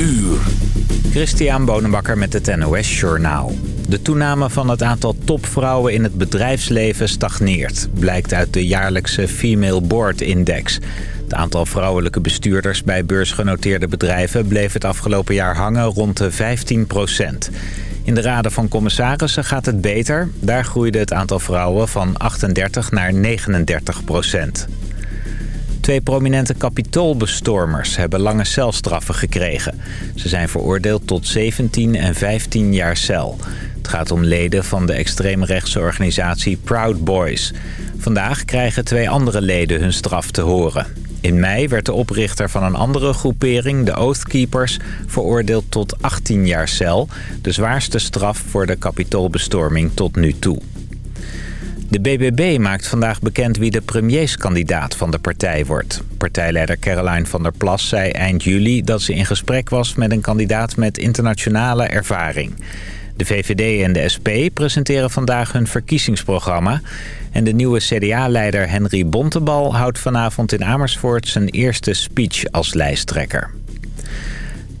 uur. Christian Bonenbakker met het NOS Journaal. De toename van het aantal topvrouwen in het bedrijfsleven stagneert... blijkt uit de jaarlijkse Female Board Index. Het aantal vrouwelijke bestuurders bij beursgenoteerde bedrijven... bleef het afgelopen jaar hangen rond de 15 procent. In de raden van commissarissen gaat het beter. Daar groeide het aantal vrouwen van 38 naar 39 procent. Twee prominente kapitoolbestormers hebben lange celstraffen gekregen. Ze zijn veroordeeld tot 17 en 15 jaar cel. Het gaat om leden van de extreemrechtse organisatie Proud Boys. Vandaag krijgen twee andere leden hun straf te horen. In mei werd de oprichter van een andere groepering, de Oath Keepers, veroordeeld tot 18 jaar cel. De zwaarste straf voor de kapitoolbestorming tot nu toe. De BBB maakt vandaag bekend wie de premierskandidaat van de partij wordt. Partijleider Caroline van der Plas zei eind juli dat ze in gesprek was met een kandidaat met internationale ervaring. De VVD en de SP presenteren vandaag hun verkiezingsprogramma. En de nieuwe CDA-leider Henry Bontebal houdt vanavond in Amersfoort zijn eerste speech als lijsttrekker.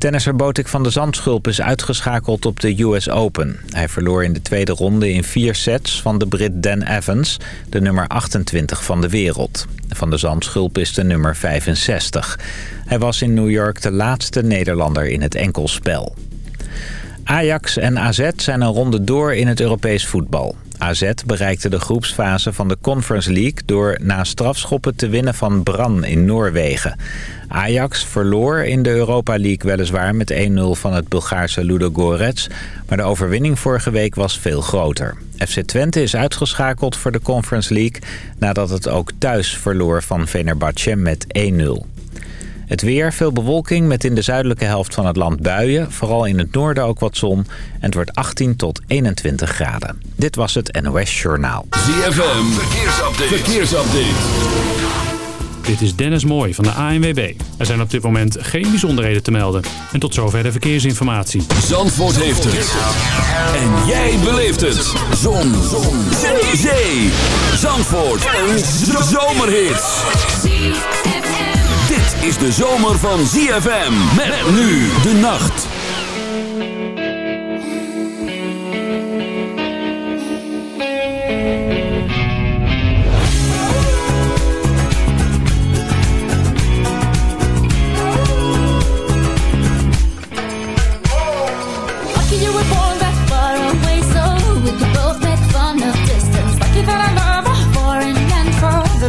Tennisser Botik van de Zandschulp is uitgeschakeld op de US Open. Hij verloor in de tweede ronde in vier sets van de Brit Dan Evans, de nummer 28 van de wereld. Van de Zandschulp is de nummer 65. Hij was in New York de laatste Nederlander in het enkelspel. Ajax en AZ zijn een ronde door in het Europees voetbal. AZ bereikte de groepsfase van de Conference League... door na strafschoppen te winnen van Bran in Noorwegen. Ajax verloor in de Europa League weliswaar met 1-0 van het Bulgaarse Ludogorets... maar de overwinning vorige week was veel groter. FC Twente is uitgeschakeld voor de Conference League... nadat het ook thuis verloor van Fenerbahce met 1-0. Het weer, veel bewolking met in de zuidelijke helft van het land buien. Vooral in het noorden ook wat zon. En het wordt 18 tot 21 graden. Dit was het NOS Journaal. ZFM, verkeersupdate. verkeersupdate. Dit is Dennis Mooij van de ANWB. Er zijn op dit moment geen bijzonderheden te melden. En tot zover de verkeersinformatie. Zandvoort heeft het. En jij beleeft het. Zon. Zon. Zee. Zandvoort. Een zomerhit is de zomer van ZFM. Met nu de nacht.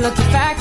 Lucky fact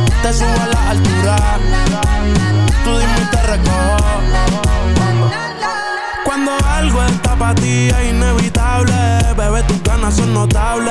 te subo a la altura. Tú dime y te recojo. Cuando algo está para ti es inevitable, bebé, tus ganas son notables.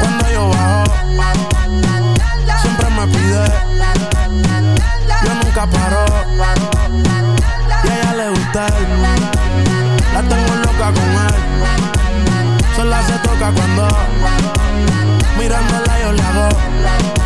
Cuando yo bajo, siempre me pide. Yo nunca paro. A ella le gusta. La tengo loca con él. Sola se toca cuando mirándola yo le hago.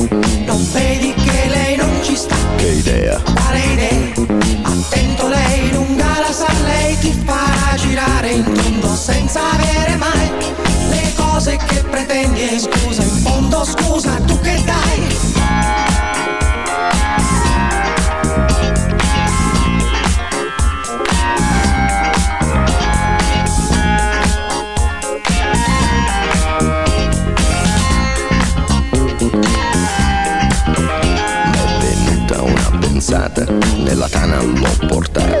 E scusa in fondo scusa tu che dai? Nella tana l'ho portata,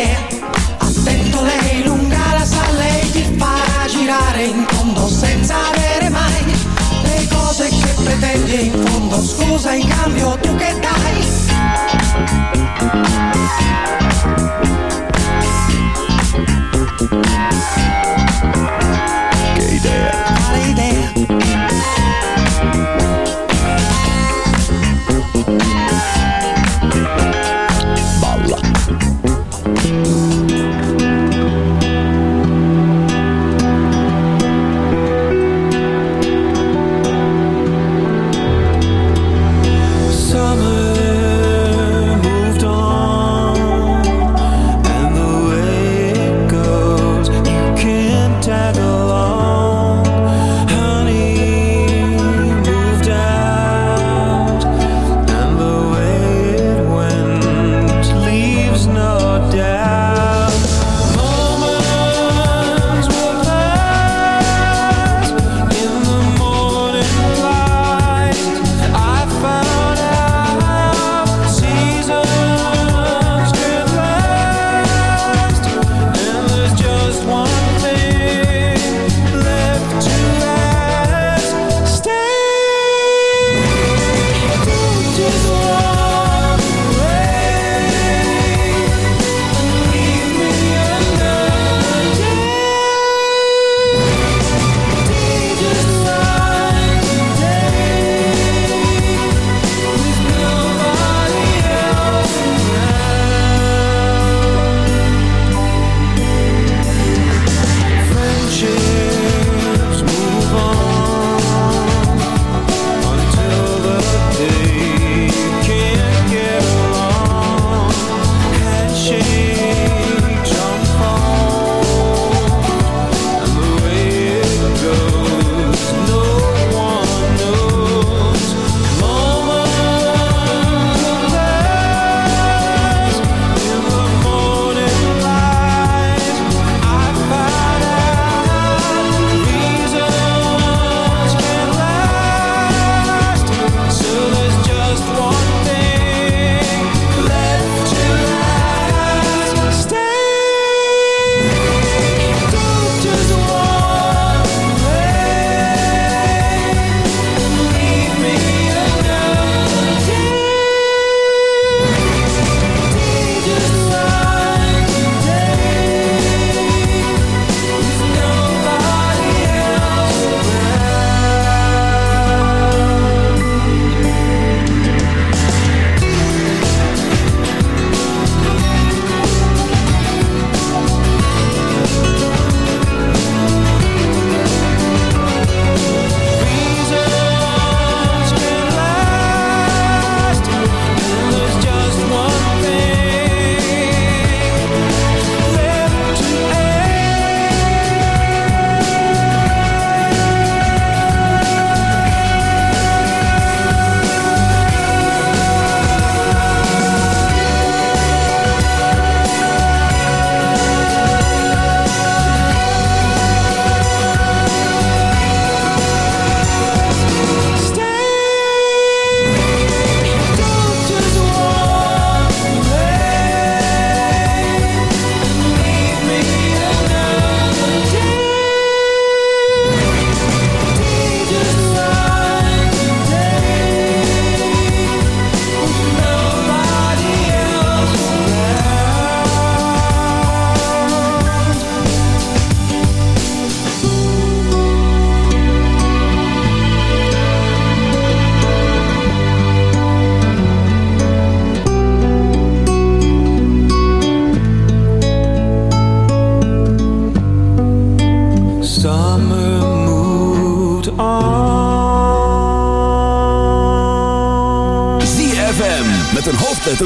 causa y cambio, tú que estás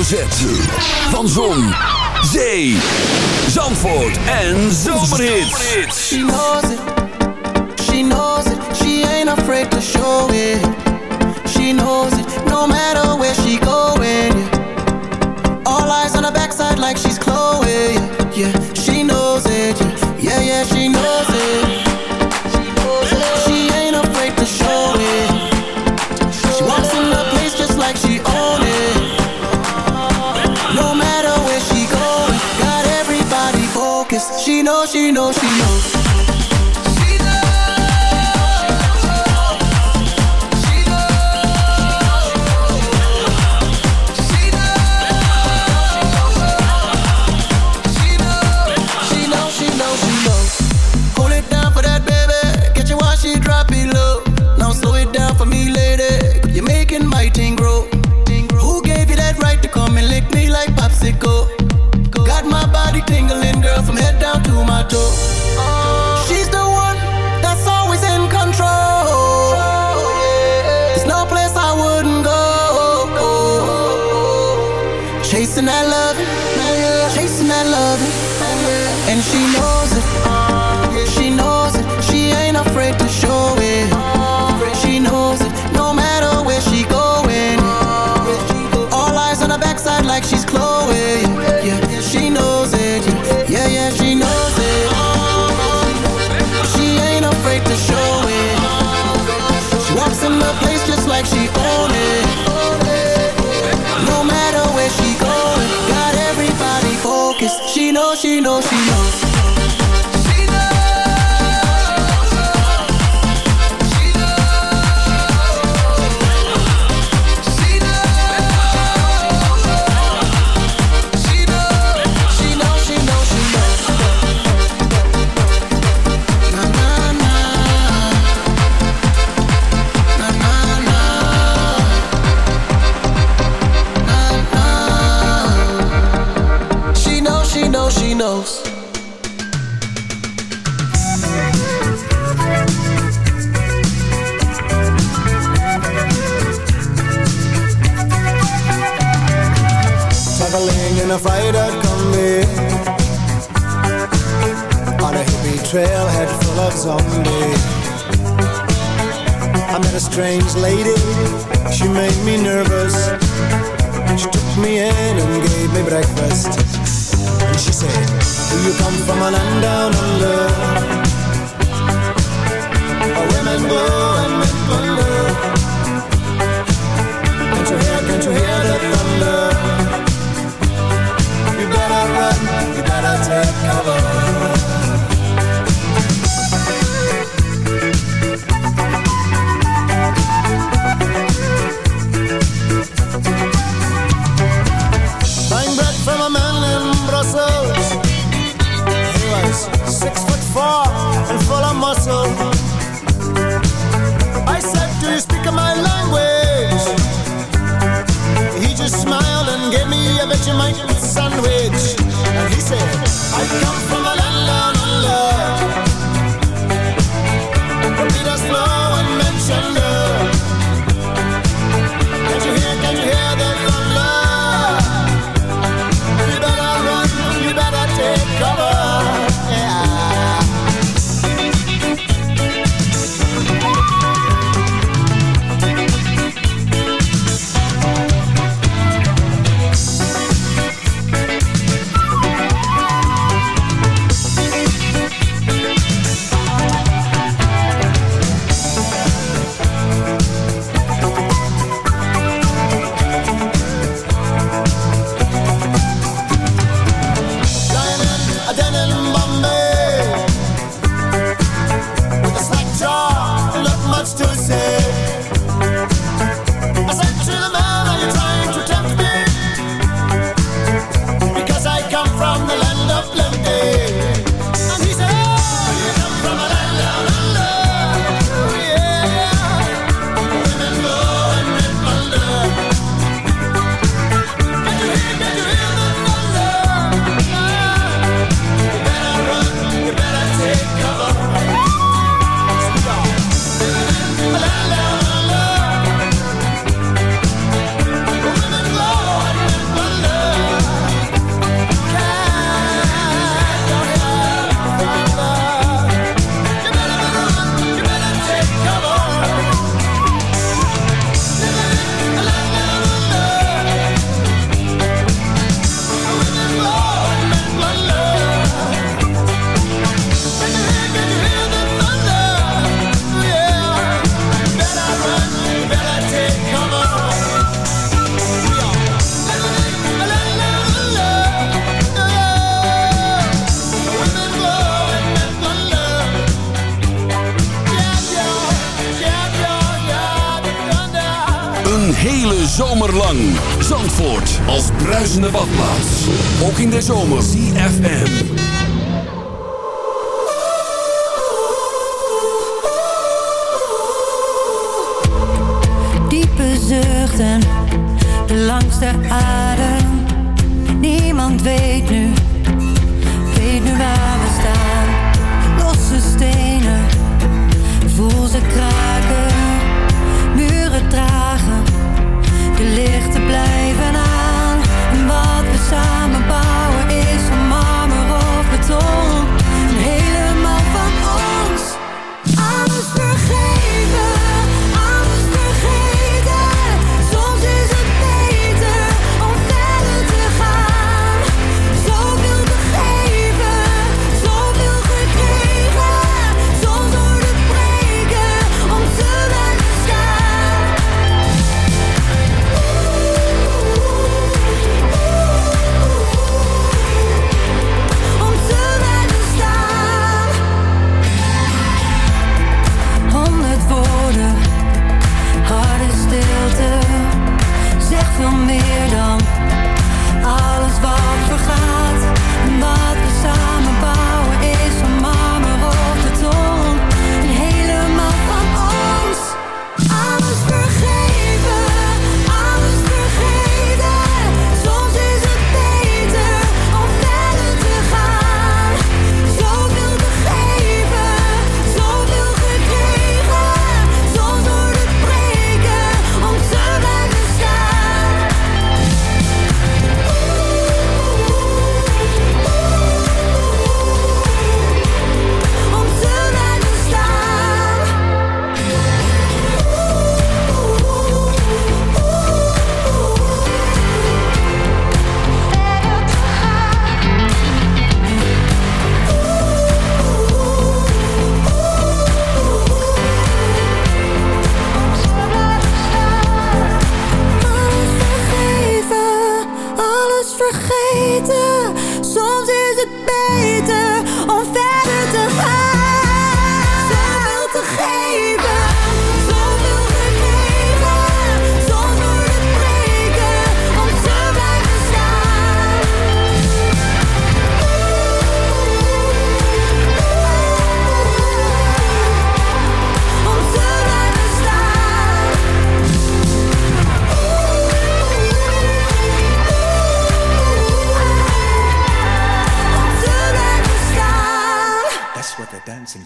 hoofdletter.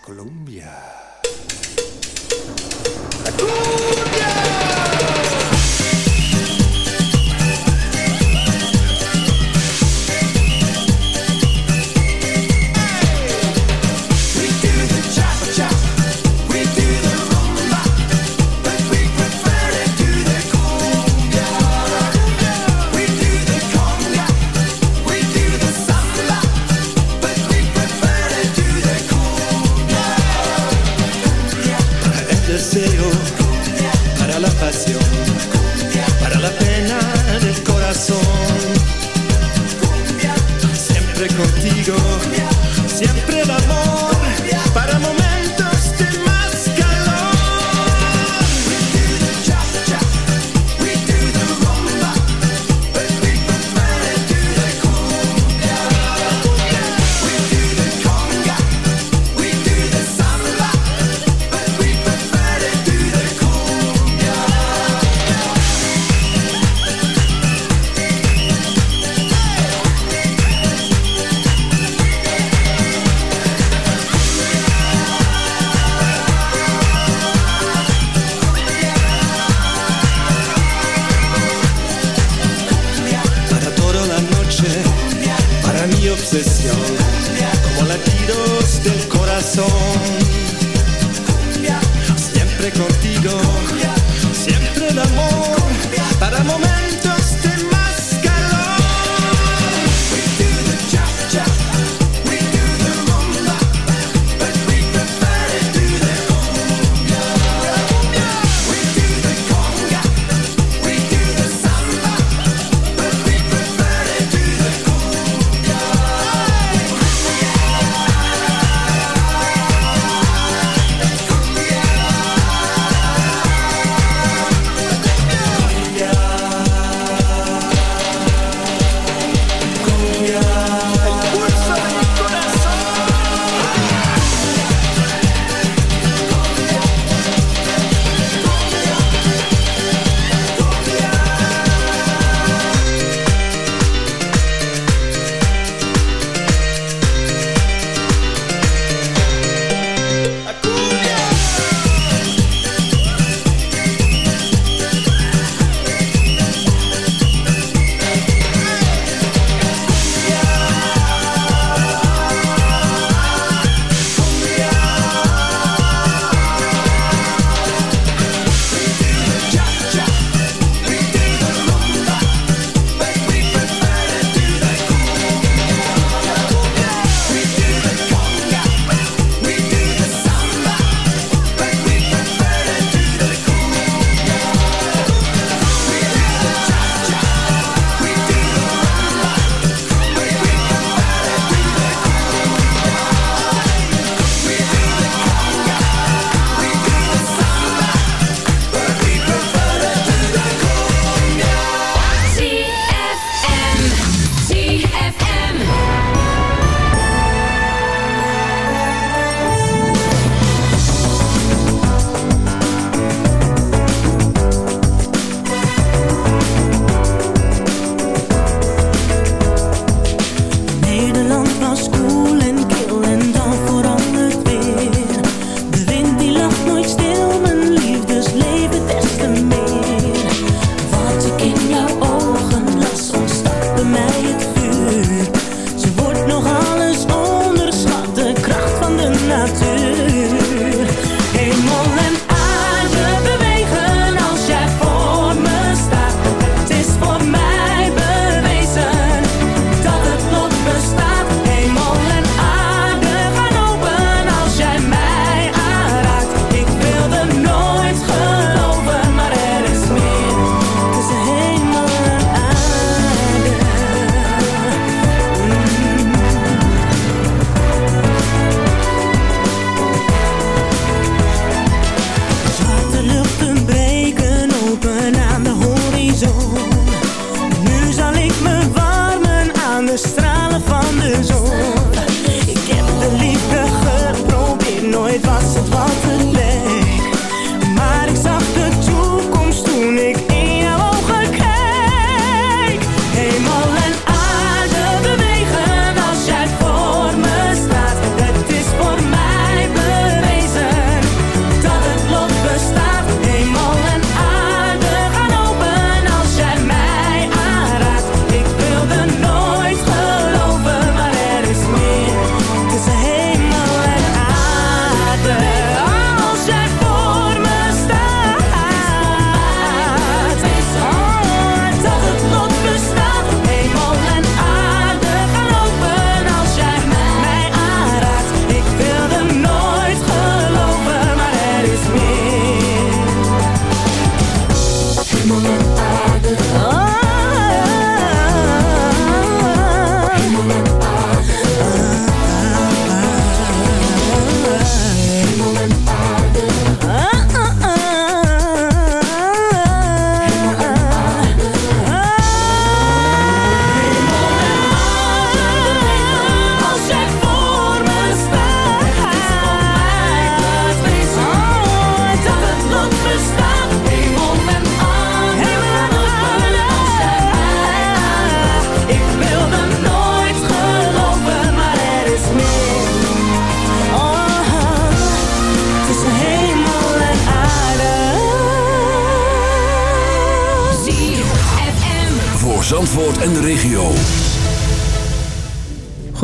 Colombia.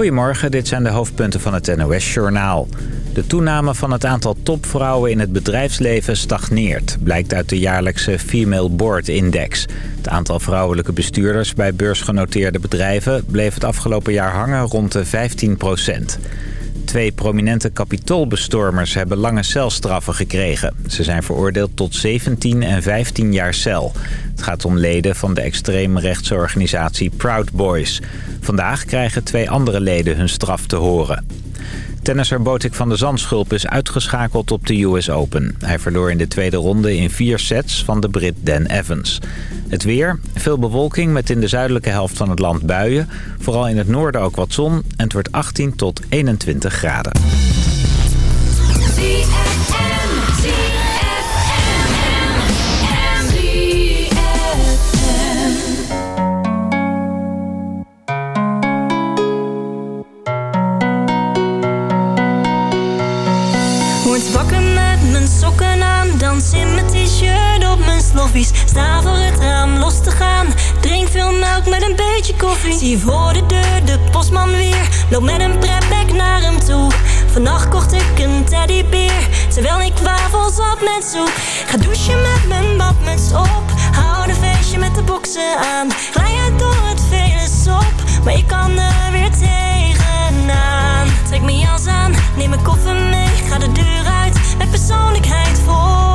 Goedemorgen, dit zijn de hoofdpunten van het NOS-journaal. De toename van het aantal topvrouwen in het bedrijfsleven stagneert... blijkt uit de jaarlijkse Female Board Index. Het aantal vrouwelijke bestuurders bij beursgenoteerde bedrijven... bleef het afgelopen jaar hangen rond de 15 procent. Twee prominente kapitoolbestormers hebben lange celstraffen gekregen. Ze zijn veroordeeld tot 17 en 15 jaar cel. Het gaat om leden van de extreemrechtse organisatie Proud Boys. Vandaag krijgen twee andere leden hun straf te horen. Tennisser Botik van de Zandschulp is uitgeschakeld op de US Open. Hij verloor in de tweede ronde in vier sets van de Brit Dan Evans. Het weer, veel bewolking met in de zuidelijke helft van het land buien. Vooral in het noorden ook wat zon en het wordt 18 tot 21 graden. T-shirt op mijn sloffies. Sta voor het raam los te gaan, drink veel melk met een beetje koffie. Zie voor de deur de postman weer, loop met een pretbag naar hem toe. Vannacht kocht ik een teddybeer, terwijl ik wafels op met soep. Ga douchen met mijn badmuts op, hou een feestje met de boksen aan. Glij uit door het vele sop, maar ik kan er weer tegenaan. Trek mijn jas aan, neem mijn koffer mee, ga de deur uit met persoonlijkheid voor.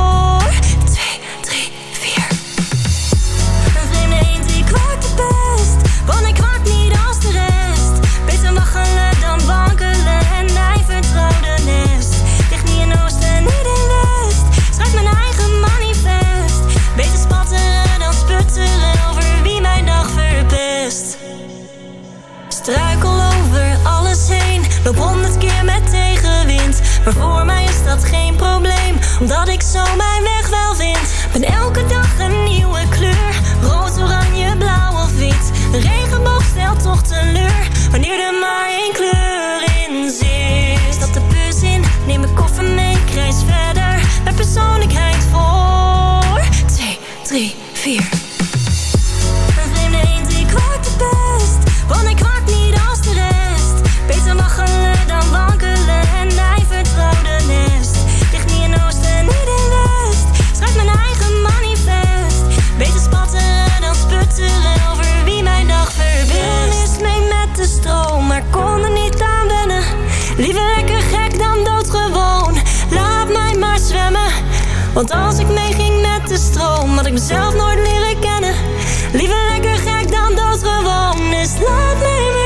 Loop honderd keer met tegenwind. Maar voor mij is dat geen probleem, omdat ik zo mijn weg wel vind. Ben elke dag Want als ik meeging met de stroom, had ik mezelf nooit leren kennen. Liever lekker gek dan doodgewoon, dus laat mij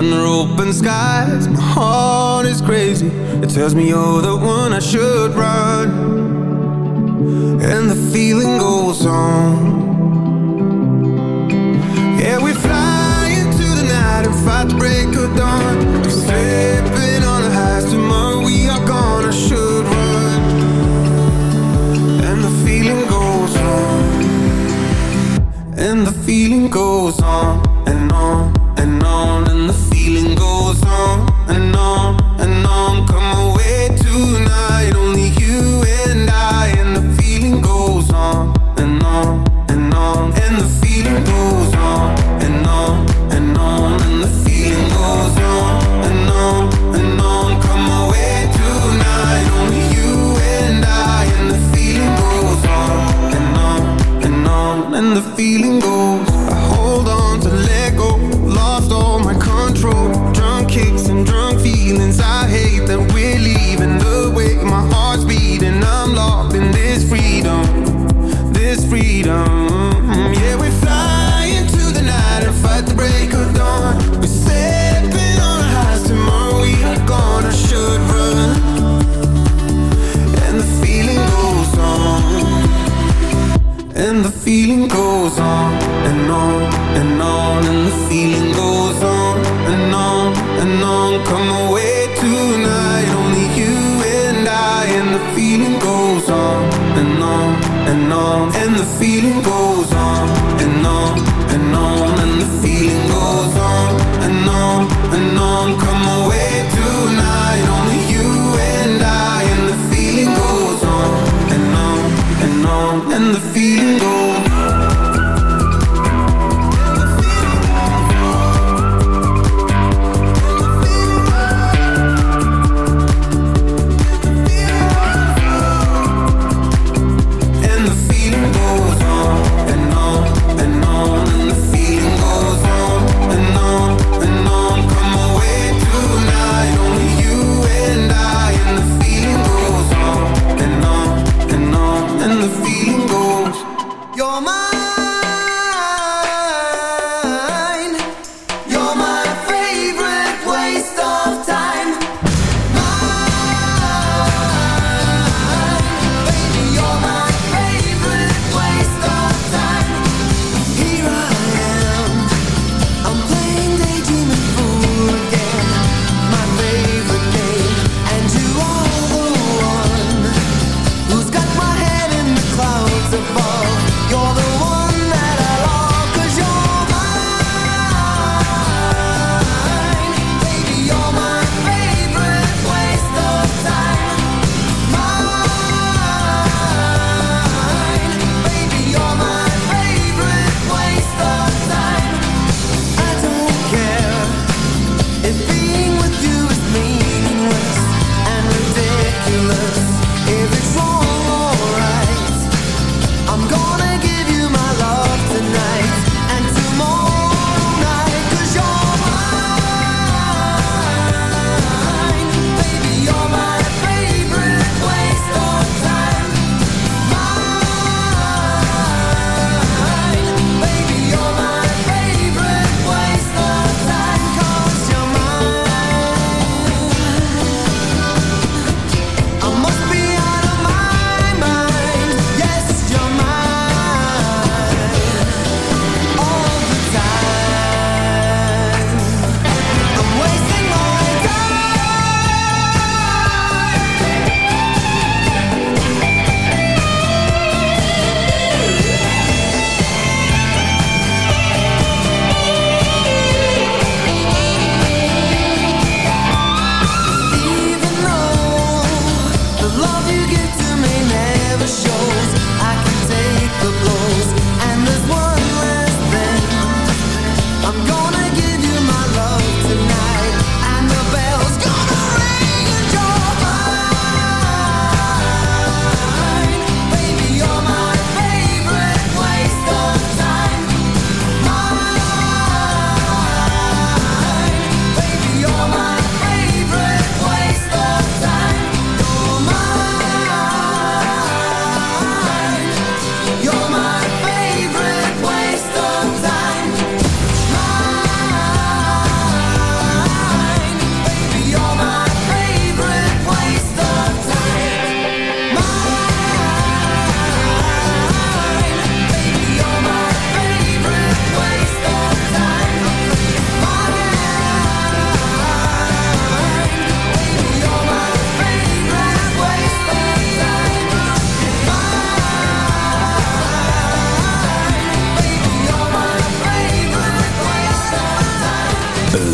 Under open skies, my heart is crazy. It tells me you're the one I should run. And the feeling goes on. Yeah, we fly into the night and fight to break of dawn.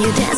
you dance